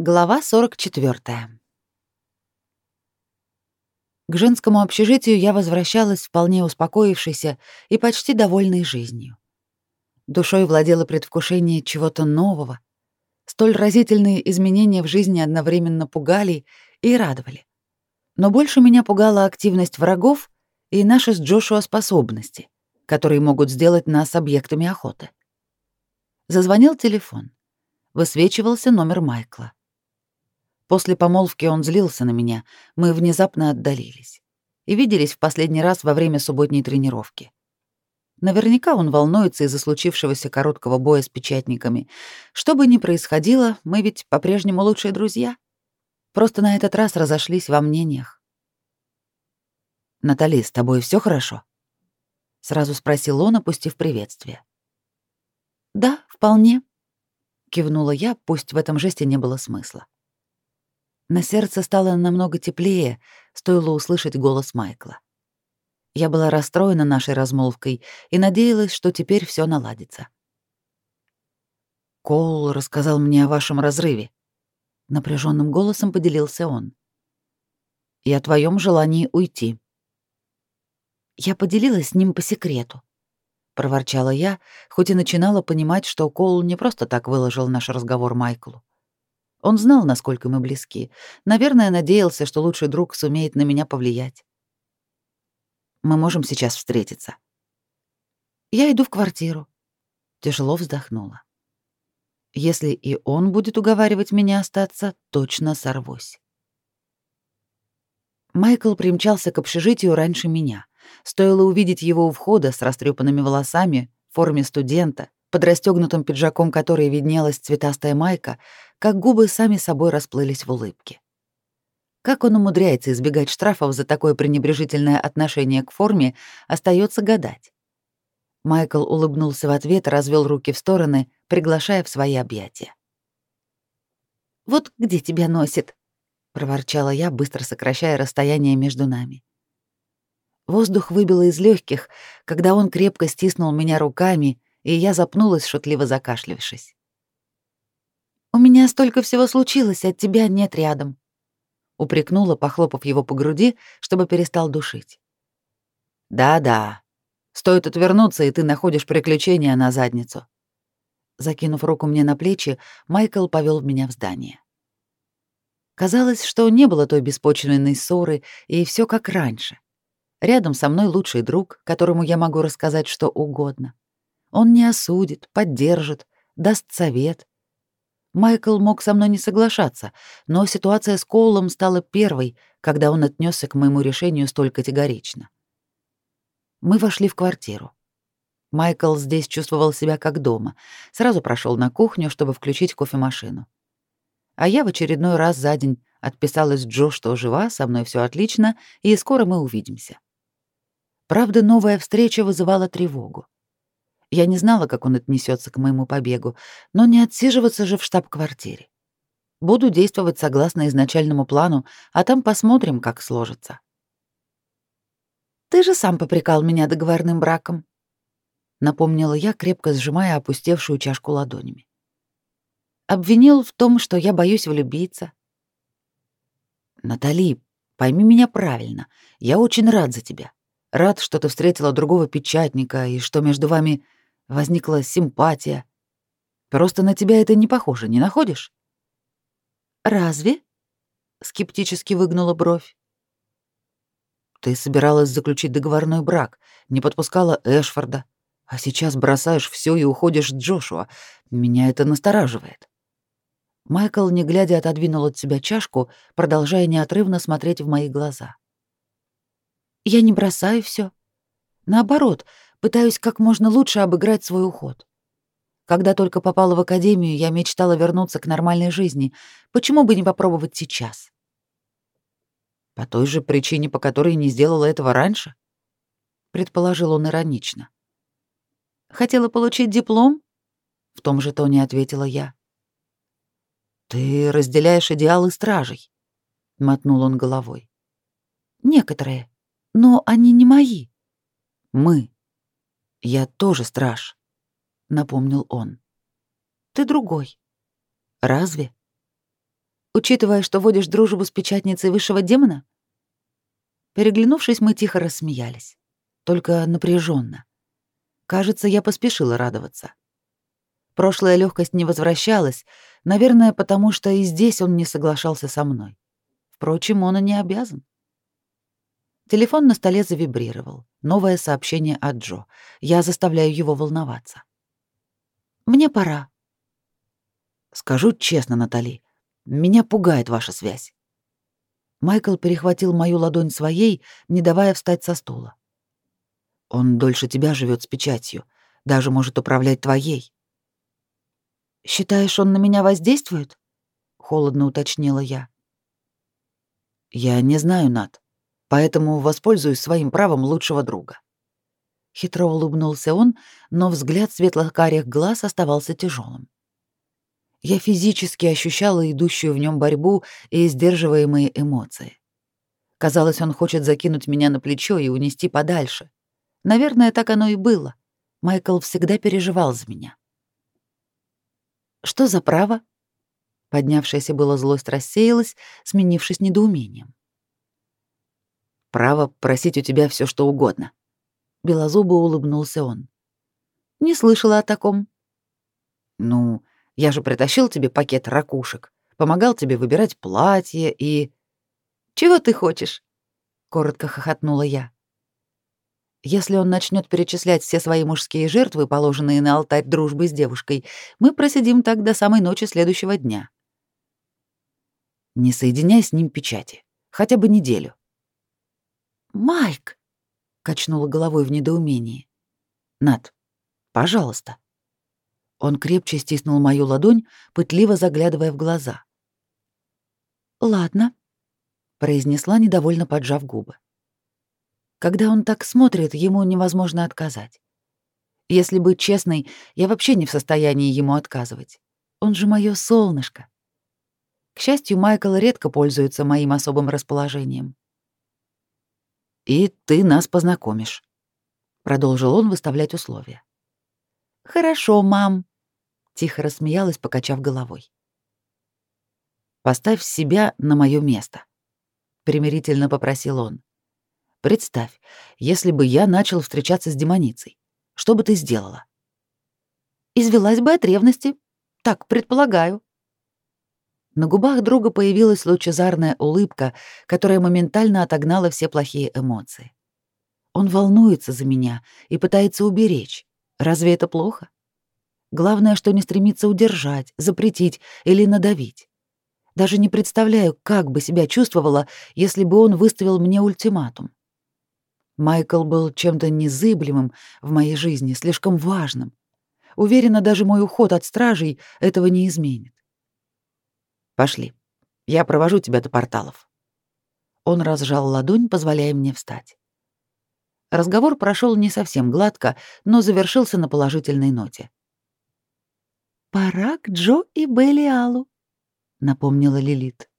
Глава 44. К женскому общежитию я возвращалась вполне успокоившейся и почти довольной жизнью. Душой владело предвкушение чего-то нового. Столь разительные изменения в жизни одновременно пугали и радовали. Но больше меня пугала активность врагов и наши с Джошуа способности, которые могут сделать нас объектами охоты. Зазвонил телефон. Высвечивался номер Майкла. После помолвки он злился на меня, мы внезапно отдалились. И виделись в последний раз во время субботней тренировки. Наверняка он волнуется из-за случившегося короткого боя с печатниками. Что бы ни происходило, мы ведь по-прежнему лучшие друзья. Просто на этот раз разошлись во мнениях. «Натали, с тобой все хорошо?» — сразу спросил он, опустив приветствие. «Да, вполне», — кивнула я, пусть в этом жесте не было смысла. На сердце стало намного теплее, стоило услышать голос Майкла. Я была расстроена нашей размолвкой и надеялась, что теперь все наладится. Коул рассказал мне о вашем разрыве. Напряженным голосом поделился он. И о твоем желании уйти. Я поделилась с ним по секрету. Проворчала я, хоть и начинала понимать, что Коул не просто так выложил наш разговор Майклу. Он знал, насколько мы близки. Наверное, надеялся, что лучший друг сумеет на меня повлиять. Мы можем сейчас встретиться. Я иду в квартиру. Тяжело вздохнула. Если и он будет уговаривать меня остаться, точно сорвусь. Майкл примчался к общежитию раньше меня. Стоило увидеть его у входа с растрепанными волосами, в форме студента, под расстёгнутым пиджаком которой виднелась цветастая майка, как губы сами собой расплылись в улыбке. Как он умудряется избегать штрафов за такое пренебрежительное отношение к форме, остается гадать. Майкл улыбнулся в ответ, развел руки в стороны, приглашая в свои объятия. «Вот где тебя носит?» — проворчала я, быстро сокращая расстояние между нами. Воздух выбило из легких, когда он крепко стиснул меня руками, и я запнулась, шутливо закашлявшись. «У меня столько всего случилось, а тебя нет рядом», — упрекнула, похлопав его по груди, чтобы перестал душить. «Да-да. Стоит отвернуться, и ты находишь приключения на задницу». Закинув руку мне на плечи, Майкл повел меня в здание. Казалось, что не было той беспочвенной ссоры, и все как раньше. Рядом со мной лучший друг, которому я могу рассказать что угодно. Он не осудит, поддержит, даст совет. Майкл мог со мной не соглашаться, но ситуация с Коулом стала первой, когда он отнесся к моему решению столь категорично. Мы вошли в квартиру. Майкл здесь чувствовал себя как дома. Сразу прошел на кухню, чтобы включить кофемашину. А я в очередной раз за день отписалась Джо, что жива, со мной все отлично, и скоро мы увидимся. Правда, новая встреча вызывала тревогу. Я не знала, как он отнесется к моему побегу, но не отсиживаться же в штаб-квартире. Буду действовать согласно изначальному плану, а там посмотрим, как сложится. Ты же сам попрекал меня договорным браком, напомнила я, крепко сжимая опустевшую чашку ладонями. Обвинил в том, что я боюсь влюбиться. Натали, пойми меня правильно. Я очень рад за тебя. Рад, что ты встретила другого печатника и что между вами возникла симпатия. Просто на тебя это не похоже, не находишь? Разве? скептически выгнула бровь. Ты собиралась заключить договорной брак, не подпускала Эшфорда, а сейчас бросаешь все и уходишь с Джошуа. Меня это настораживает. Майкл, не глядя, отодвинул от себя чашку, продолжая неотрывно смотреть в мои глаза. Я не бросаю все. Наоборот, пытаюсь как можно лучше обыграть свой уход. Когда только попала в академию, я мечтала вернуться к нормальной жизни. Почему бы не попробовать сейчас? По той же причине, по которой не сделала этого раньше, предположил он иронично. Хотела получить диплом? В том же тоне ответила я. Ты разделяешь идеалы стражей, мотнул он головой. Некоторые, но они не мои. Мы «Я тоже страж», — напомнил он. «Ты другой». «Разве?» Учитывая, что водишь дружбу с печатницей высшего демона? Переглянувшись, мы тихо рассмеялись. Только напряженно. Кажется, я поспешила радоваться. Прошлая легкость не возвращалась, наверное, потому что и здесь он не соглашался со мной. Впрочем, он и не обязан. Телефон на столе завибрировал. Новое сообщение от Джо. Я заставляю его волноваться. «Мне пора». «Скажу честно, Натали, меня пугает ваша связь». Майкл перехватил мою ладонь своей, не давая встать со стула. «Он дольше тебя живет с печатью, даже может управлять твоей». «Считаешь, он на меня воздействует?» — холодно уточнила я. «Я не знаю, Нат поэтому воспользуюсь своим правом лучшего друга. Хитро улыбнулся он, но взгляд светлых карих глаз оставался тяжелым. Я физически ощущала идущую в нем борьбу и сдерживаемые эмоции. Казалось, он хочет закинуть меня на плечо и унести подальше. Наверное, так оно и было. Майкл всегда переживал за меня. «Что за право?» Поднявшаяся была злость рассеялась, сменившись недоумением право просить у тебя все, что угодно. Белозубо улыбнулся он. Не слышала о таком. Ну, я же притащил тебе пакет ракушек, помогал тебе выбирать платье и... Чего ты хочешь? Коротко хохотнула я. Если он начнет перечислять все свои мужские жертвы, положенные на алтарь дружбы с девушкой, мы просидим так до самой ночи следующего дня. Не соединяй с ним печати. Хотя бы неделю. «Майк!» — качнула головой в недоумении. «Над, пожалуйста». Он крепче стиснул мою ладонь, пытливо заглядывая в глаза. «Ладно», — произнесла, недовольно поджав губы. Когда он так смотрит, ему невозможно отказать. Если быть честной, я вообще не в состоянии ему отказывать. Он же моё солнышко. К счастью, Майкл редко пользуется моим особым расположением и ты нас познакомишь», — продолжил он выставлять условия. «Хорошо, мам», — тихо рассмеялась, покачав головой. «Поставь себя на мое место», — примирительно попросил он. «Представь, если бы я начал встречаться с демоницей, что бы ты сделала?» «Извелась бы от ревности, так предполагаю», на губах друга появилась лучезарная улыбка, которая моментально отогнала все плохие эмоции. Он волнуется за меня и пытается уберечь. Разве это плохо? Главное, что не стремится удержать, запретить или надавить. Даже не представляю, как бы себя чувствовала, если бы он выставил мне ультиматум. Майкл был чем-то незыблемым в моей жизни, слишком важным. Уверена, даже мой уход от стражей этого не изменит. Пошли. Я провожу тебя до порталов. Он разжал ладонь, позволяя мне встать. Разговор прошел не совсем гладко, но завершился на положительной ноте. «Пора к Джо и Белиалу», — напомнила Лилит.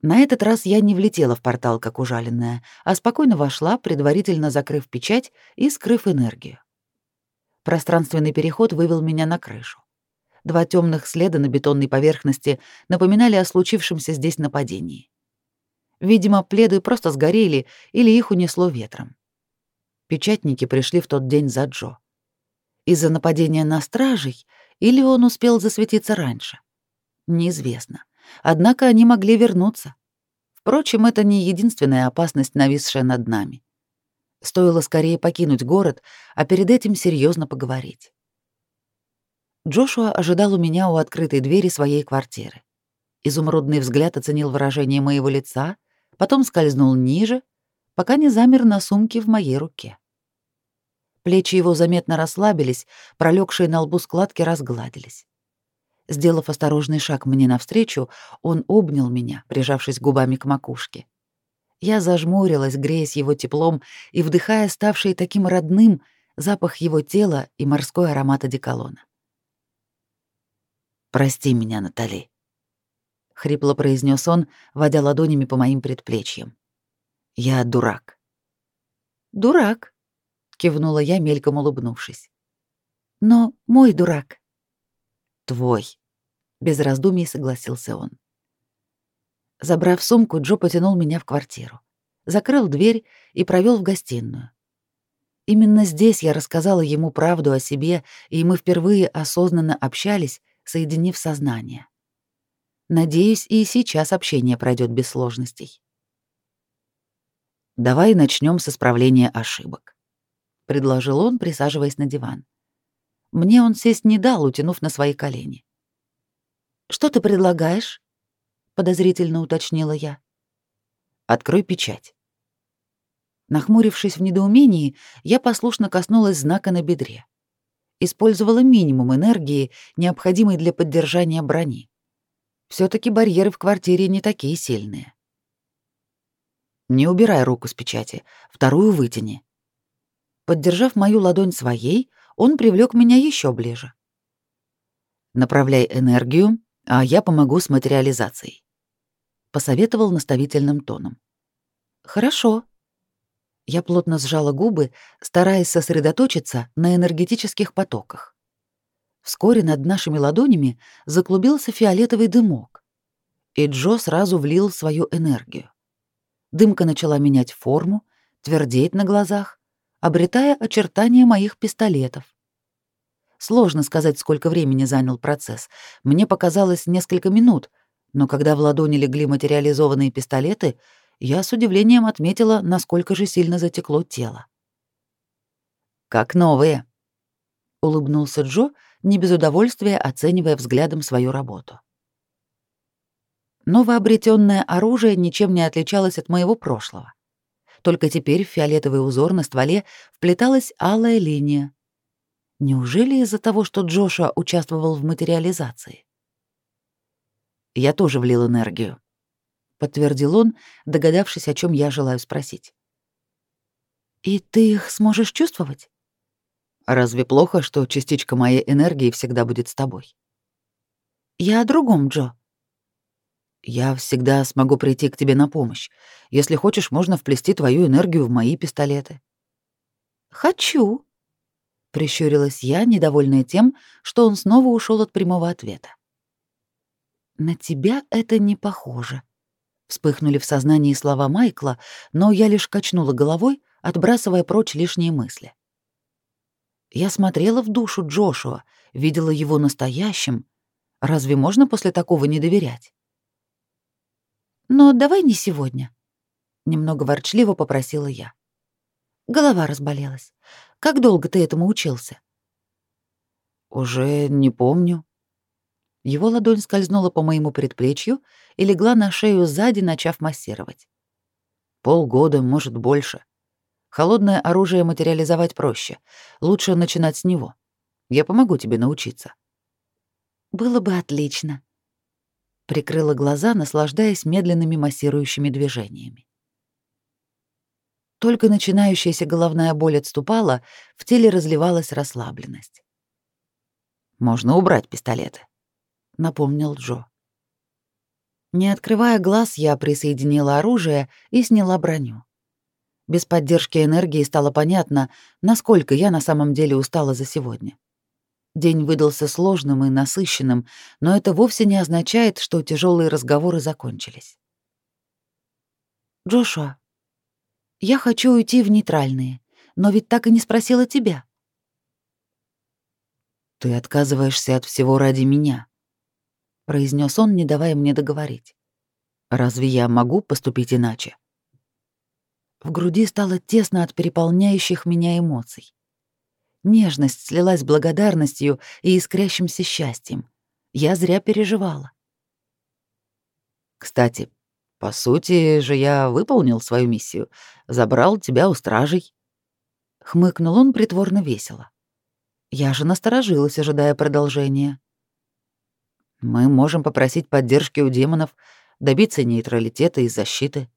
На этот раз я не влетела в портал, как ужаленная, а спокойно вошла, предварительно закрыв печать и скрыв энергию. Пространственный переход вывел меня на крышу. Два темных следа на бетонной поверхности напоминали о случившемся здесь нападении. Видимо, пледы просто сгорели или их унесло ветром. Печатники пришли в тот день за Джо. Из-за нападения на стражей или он успел засветиться раньше? Неизвестно. Однако они могли вернуться. Впрочем, это не единственная опасность, нависшая над нами. Стоило скорее покинуть город, а перед этим серьезно поговорить. Джошуа ожидал у меня у открытой двери своей квартиры. Изумрудный взгляд оценил выражение моего лица, потом скользнул ниже, пока не замер на сумке в моей руке. Плечи его заметно расслабились, пролегшие на лбу складки разгладились. Сделав осторожный шаг мне навстречу, он обнял меня, прижавшись губами к макушке. Я зажмурилась, греясь его теплом и вдыхая ставший таким родным запах его тела и морской аромат одеколона. Прости меня, Натали, хрипло произнес он, водя ладонями по моим предплечьям. Я дурак. Дурак, кивнула я, мельком улыбнувшись. Но мой дурак. Твой. Без раздумий согласился он. Забрав сумку, Джо потянул меня в квартиру, закрыл дверь и провел в гостиную. Именно здесь я рассказала ему правду о себе, и мы впервые осознанно общались, соединив сознание. Надеюсь, и сейчас общение пройдет без сложностей. Давай начнем с исправления ошибок, предложил он, присаживаясь на диван. Мне он сесть не дал, утянув на свои колени. Что ты предлагаешь? подозрительно уточнила я. Открой печать. Нахмурившись в недоумении, я послушно коснулась знака на бедре. Использовала минимум энергии, необходимой для поддержания брони. все таки барьеры в квартире не такие сильные. Не убирай руку с печати, вторую вытяни. Поддержав мою ладонь своей, он привлек меня еще ближе. Направляй энергию, а я помогу с материализацией. Посоветовал наставительным тоном. Хорошо. Я плотно сжала губы, стараясь сосредоточиться на энергетических потоках. Вскоре над нашими ладонями заклубился фиолетовый дымок, и Джо сразу влил свою энергию. Дымка начала менять форму, твердеть на глазах, обретая очертания моих пистолетов. Сложно сказать, сколько времени занял процесс. Мне показалось несколько минут, но когда в ладони легли материализованные пистолеты, я с удивлением отметила, насколько же сильно затекло тело. «Как новые», — улыбнулся Джо, не без удовольствия оценивая взглядом свою работу. Новообретенное оружие ничем не отличалось от моего прошлого. Только теперь в фиолетовый узор на стволе вплеталась алая линия. Неужели из-за того, что Джоша участвовал в материализации? Я тоже влил энергию, подтвердил он, догадавшись, о чем я желаю спросить. И ты их сможешь чувствовать? Разве плохо, что частичка моей энергии всегда будет с тобой? Я о другом, Джо. Я всегда смогу прийти к тебе на помощь. Если хочешь, можно вплести твою энергию в мои пистолеты. Хочу, прищурилась я, недовольная тем, что он снова ушел от прямого ответа. На тебя это не похоже. Вспыхнули в сознании слова Майкла, но я лишь качнула головой, отбрасывая прочь лишние мысли. Я смотрела в душу Джошуа, видела его настоящим. Разве можно после такого не доверять? Но давай не сегодня, немного ворчливо попросила я. Голова разболелась. Как долго ты этому учился? Уже не помню. Его ладонь скользнула по моему предплечью и легла на шею сзади, начав массировать. Полгода, может, больше. Холодное оружие материализовать проще. Лучше начинать с него. Я помогу тебе научиться. Было бы отлично, прикрыла глаза, наслаждаясь медленными массирующими движениями. Только начинающаяся головная боль отступала, в теле разливалась расслабленность. «Можно убрать пистолеты», — напомнил Джо. Не открывая глаз, я присоединила оружие и сняла броню. Без поддержки энергии стало понятно, насколько я на самом деле устала за сегодня. День выдался сложным и насыщенным, но это вовсе не означает, что тяжелые разговоры закончились. Джошуа, я хочу уйти в нейтральные, но ведь так и не спросила тебя. Ты отказываешься от всего ради меня, произнес он, не давая мне договорить. Разве я могу поступить иначе? В груди стало тесно от переполняющих меня эмоций. Нежность слилась с благодарностью и искрящимся счастьем. Я зря переживала. Кстати, по сути же я выполнил свою миссию, забрал тебя у стражей. Хмыкнул он притворно весело. Я же насторожилась, ожидая продолжения. Мы можем попросить поддержки у демонов, добиться нейтралитета и защиты.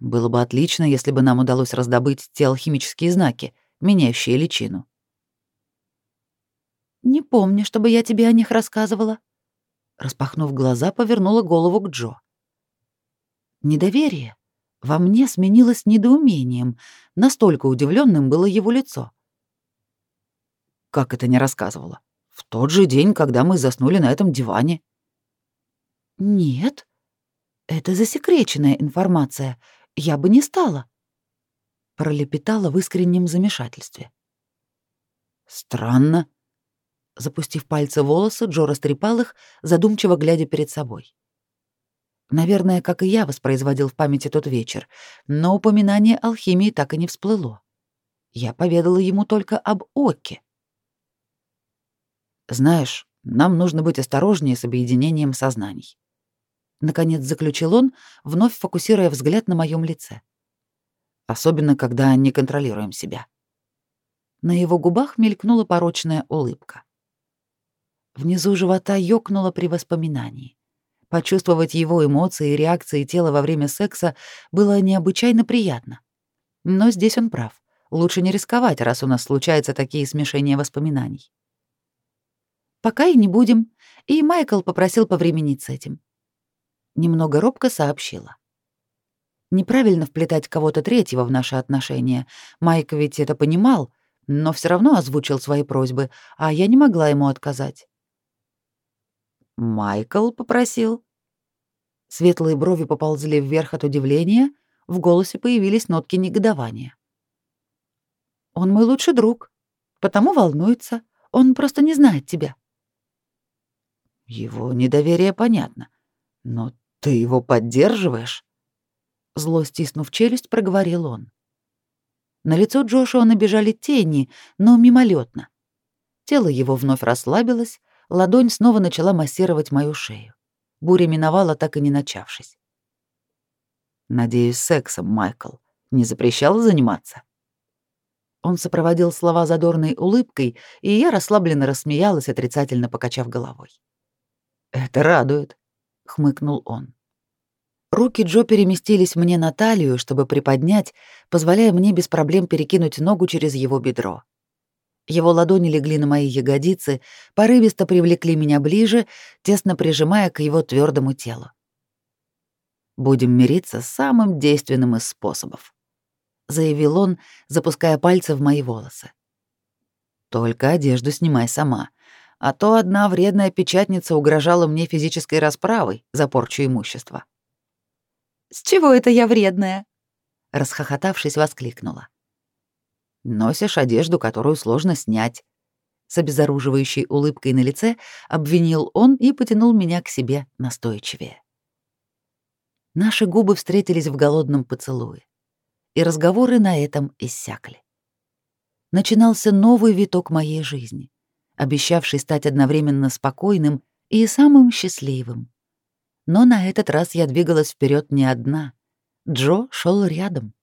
Было бы отлично, если бы нам удалось раздобыть те алхимические знаки, меняющие личину. Не помню, чтобы я тебе о них рассказывала. Распахнув глаза, повернула голову к Джо. Недоверие во мне сменилось недоумением, настолько удивленным было его лицо. Как это не рассказывала? В тот же день, когда мы заснули на этом диване. Нет, это засекреченная информация. Я бы не стала. Пролепетала в искреннем замешательстве. Странно. Запустив пальцы в волосы, Джо растрепал их, задумчиво глядя перед собой. Наверное, как и я воспроизводил в памяти тот вечер, но упоминание алхимии так и не всплыло. Я поведала ему только об Оке. «Знаешь, нам нужно быть осторожнее с объединением сознаний», — наконец заключил он, вновь фокусируя взгляд на моем лице. «Особенно, когда не контролируем себя». На его губах мелькнула порочная улыбка. Внизу живота ёкнуло при воспоминании. Почувствовать его эмоции и реакции тела во время секса было необычайно приятно. Но здесь он прав. Лучше не рисковать, раз у нас случаются такие смешения воспоминаний. Пока и не будем, и Майкл попросил повременить с этим. Немного робко сообщила. Неправильно вплетать кого-то третьего в наши отношения. Майк ведь это понимал, но все равно озвучил свои просьбы, а я не могла ему отказать. Майкл попросил. Светлые брови поползли вверх от удивления, в голосе появились нотки негодования. Он мой лучший друг, потому волнуется. Он просто не знает тебя. Его недоверие понятно, но ты его поддерживаешь? Зло стиснув челюсть, проговорил он. На лицо Джошуа набежали тени, но мимолетно. Тело его вновь расслабилось, ладонь снова начала массировать мою шею. Буря миновала, так и не начавшись. «Надеюсь, сексом, Майкл, не запрещал заниматься?» Он сопроводил слова задорной улыбкой, и я расслабленно рассмеялась, отрицательно покачав головой. «Это радует», — хмыкнул он. Руки Джо переместились мне на талию, чтобы приподнять, позволяя мне без проблем перекинуть ногу через его бедро. Его ладони легли на мои ягодицы, порывисто привлекли меня ближе, тесно прижимая к его твердому телу. Будем мириться самым действенным из способов заявил он, запуская пальцы в мои волосы. Только одежду снимай сама, а то одна вредная печатница угрожала мне физической расправой за порчу имущества. С чего это я вредная? расхохотавшись, воскликнула. Носишь одежду, которую сложно снять. С обезоруживающей улыбкой на лице обвинил он и потянул меня к себе настойчивее. Наши губы встретились в голодном поцелуе и разговоры на этом иссякли. Начинался новый виток моей жизни, обещавший стать одновременно спокойным и самым счастливым. Но на этот раз я двигалась вперед не одна. Джо шел рядом.